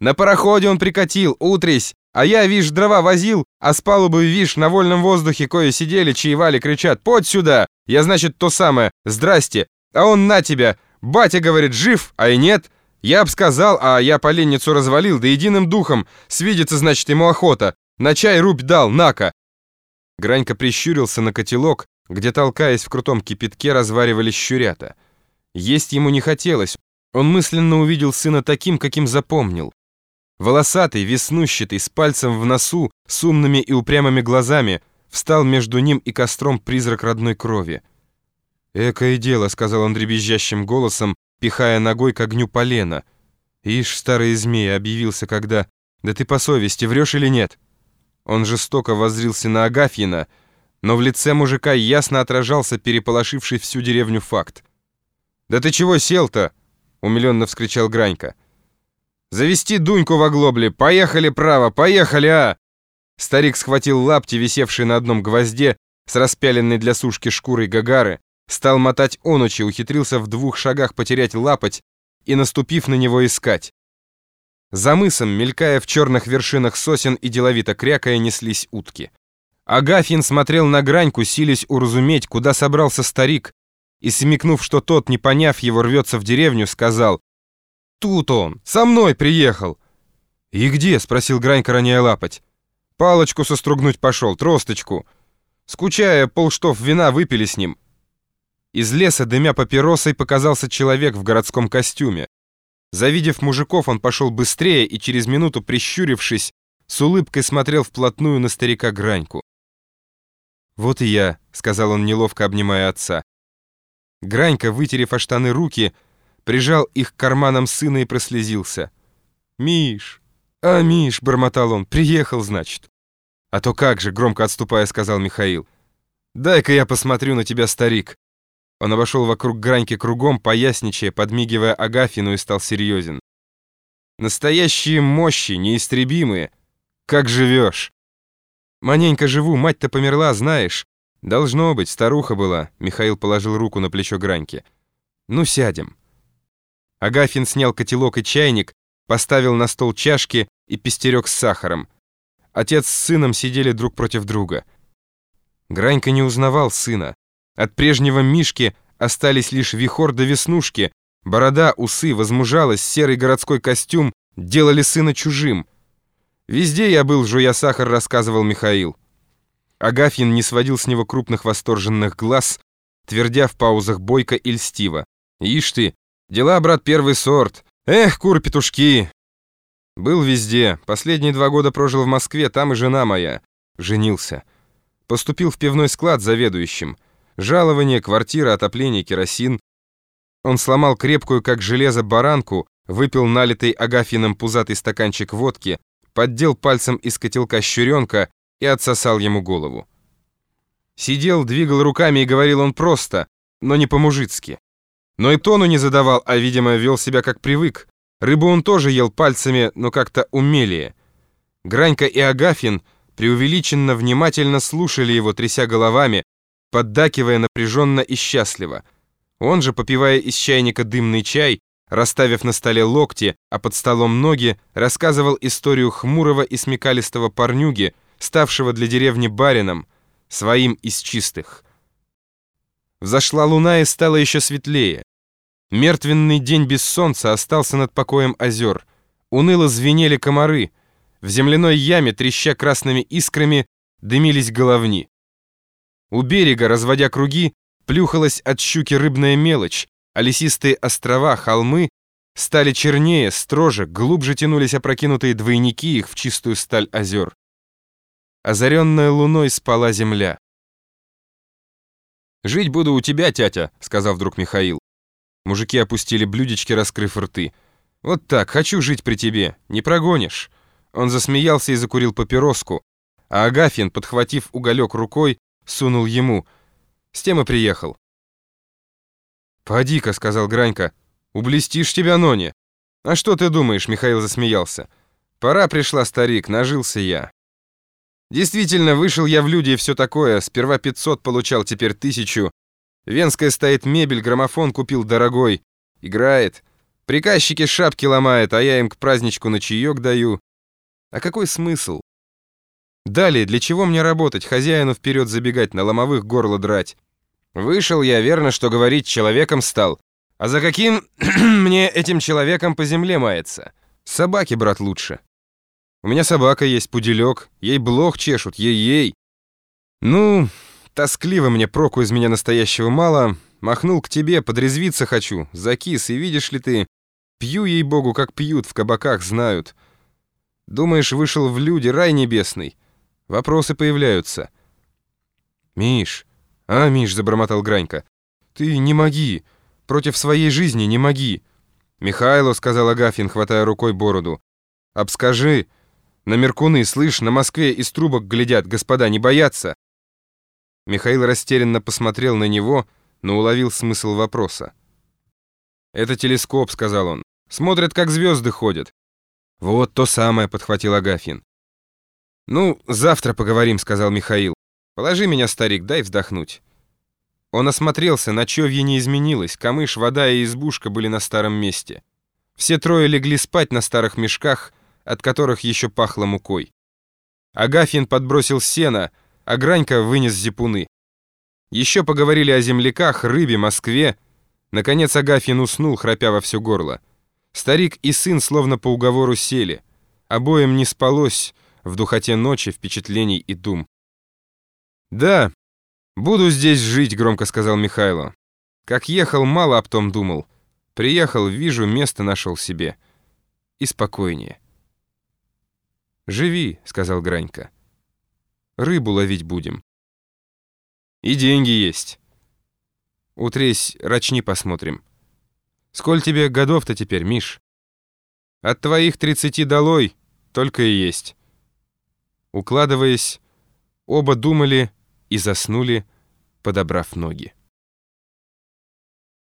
На пароходе он прикатил, утрись, а я, вишь, дрова возил, а с палубы, вишь, на вольном воздухе кое сидели, чаевали, кричат, «Подь сюда!» Я, значит, то самое, «Здрасте!» А он на тебя, батя говорит, жив, а и нет. Я б сказал, а я поленницу развалил, да единым духом, свидится, значит, ему охота. На чай рубь дал, нака. Гранька прищурился на котелок, где, толкаясь в крутом кипятке, разваривались щурята. Есть ему не хотелось, он мысленно увидел сына таким, каким запомнил. Волосатый, веснущатый, с пальцем в носу, с умными и упрямыми глазами, встал между ним и костром призрак родной крови. «Экое дело», — сказал он дребезжащим голосом, пихая ногой к огню полена. «Ишь, старый змей, объявился когда... Да ты по совести, врешь или нет?» Он жестоко воззрился на Агафьина, но в лице мужика ясно отражался переполошивший всю деревню факт. «Да ты чего сел-то?» — умиленно вскричал Гранька. Завести Дуньку в оглобле! Поехали право! Поехали, а!» Старик схватил лапти, висевшие на одном гвозде, с распяленной для сушки шкурой гагары, стал мотать онучи, ухитрился в двух шагах потерять лапоть и, наступив на него, искать. За мысом, мелькая в черных вершинах сосен и деловито крякая, неслись утки. Агафьин смотрел на граньку, силясь уразуметь, куда собрался старик, и, смекнув, что тот, не поняв его, рвется в деревню, сказал Тут он, со мной приехал. И где? Спросил Гранька, роняя лапоть. Палочку состругнуть пошел, тросточку. Скучая, полштов вина выпили с ним. Из леса, дымя папиросой, показался человек в городском костюме. Завидев мужиков, он пошел быстрее и через минуту, прищурившись, с улыбкой смотрел вплотную на старика Граньку. «Вот и я», — сказал он, неловко обнимая отца. Гранька, вытерев о штаны руки, — прижал их к карманам сына и прослезился. «Миш! А, Миш!» — бормотал он. «Приехал, значит». «А то как же!» — громко отступая, сказал Михаил. «Дай-ка я посмотрю на тебя, старик!» Он обошел вокруг граньки кругом, поясничая, подмигивая Агафину и стал серьезен. «Настоящие мощи, неистребимые! Как живешь?» «Маненько живу, мать-то померла, знаешь?» «Должно быть, старуха была», — Михаил положил руку на плечо Граньки. «Ну, сядем». Агафин снял котелок и чайник, поставил на стол чашки и пестерек с сахаром. Отец с сыном сидели друг против друга. Гранька не узнавал сына. От прежнего Мишки остались лишь вихор до веснушки, борода, усы, возмужалость, серый городской костюм делали сына чужим. «Везде я был, жуя сахар», — рассказывал Михаил. Агафьин не сводил с него крупных восторженных глаз, твердя в паузах бойко и льстиво. «Ишь ты, Дела, брат, первый сорт. Эх, кур-петушки. Был везде. Последние два года прожил в Москве, там и жена моя. Женился. Поступил в пивной склад заведующим. Жалование, квартира, отопление, керосин. Он сломал крепкую, как железо, баранку, выпил налитый Агафином пузатый стаканчик водки, поддел пальцем из котелка щуренка и отсосал ему голову. Сидел, двигал руками и говорил он просто, но не по-мужицки. Но и тону не задавал, а, видимо, вел себя как привык. Рыбу он тоже ел пальцами, но как-то умелее. Гранька и Агафин преувеличенно внимательно слушали его, тряся головами, поддакивая напряженно и счастливо. Он же, попивая из чайника дымный чай, расставив на столе локти, а под столом ноги, рассказывал историю хмурого и смекалистого парнюги, ставшего для деревни барином, своим из чистых. Взошла луна и стало еще светлее. Мертвенный день без солнца остался над покоем озер. Уныло звенели комары. В земляной яме, треща красными искрами, дымились головни. У берега, разводя круги, плюхалась от щуки рыбная мелочь, а лесистые острова, холмы стали чернее, строже, глубже тянулись опрокинутые двойники их в чистую сталь озер. Озаренная луной спала земля. «Жить буду у тебя, тятя», — сказал вдруг Михаил. Мужики опустили блюдечки, раскрыв рты. «Вот так, хочу жить при тебе, не прогонишь». Он засмеялся и закурил папироску, а Агафин, подхватив уголек рукой, сунул ему. С тем и приехал. «Поди-ка», — сказал Гранька, — «ублестишь тебя, Нони». «А что ты думаешь?» — Михаил засмеялся. «Пора пришла, старик, нажился я». Действительно, вышел я в люди и все такое. Сперва 500 получал, теперь тысячу. Венская стоит мебель, граммофон купил дорогой. Играет. Приказчики шапки ломают, а я им к праздничку на чаек даю. А какой смысл? Далее, для чего мне работать, хозяину вперед забегать, на ломовых горло драть? Вышел я, верно, что говорить, человеком стал. А за каким мне этим человеком по земле мается? Собаки, брат, лучше. У меня собака есть, пуделек, ей блох чешут, ей-ей. Ну, тоскливо мне проку из меня настоящего мало. Махнул к тебе, подрезвиться хочу, закис, и видишь ли ты, Пью, ей-богу, как пьют, в кабаках знают. Думаешь, вышел в люди, рай небесный? Вопросы появляются. «Миш, а, Миш», — забормотал Гранька, — «ты не моги, против своей жизни не моги». «Михайло», — сказал Агафин, хватая рукой бороду, — «обскажи, на Меркуны, слышь, на Москве из трубок глядят, господа, не боятся». Михаил растерянно посмотрел на него, но уловил смысл вопроса. «Это телескоп», — сказал он. Смотрят, как звезды ходят». «Вот то самое», — подхватил Агафин. «Ну, завтра поговорим», — сказал Михаил. «Положи меня, старик, дай вздохнуть». Он осмотрелся, ночевье не изменилось, камыш, вода и избушка были на старом месте. Все трое легли спать на старых мешках, от которых еще пахло мукой. Агафин подбросил сено, а Гранька вынес зипуны. Еще поговорили о земляках, рыбе, Москве. Наконец Агафин уснул, храпя во все горло. Старик и сын словно по уговору сели. Обоим не спалось в духоте ночи, впечатлений и дум. «Да, буду здесь жить», — громко сказал Михайло. «Как ехал, мало об том думал. Приехал, вижу, место нашел себе. И спокойнее». «Живи», — сказал Гранька. «Рыбу ловить будем». «И деньги есть». «Утресь, рачни посмотрим». Сколь тебе годов-то теперь, Миш? От твоих тридцати долой только и есть. Укладываясь, оба думали и заснули, подобрав ноги.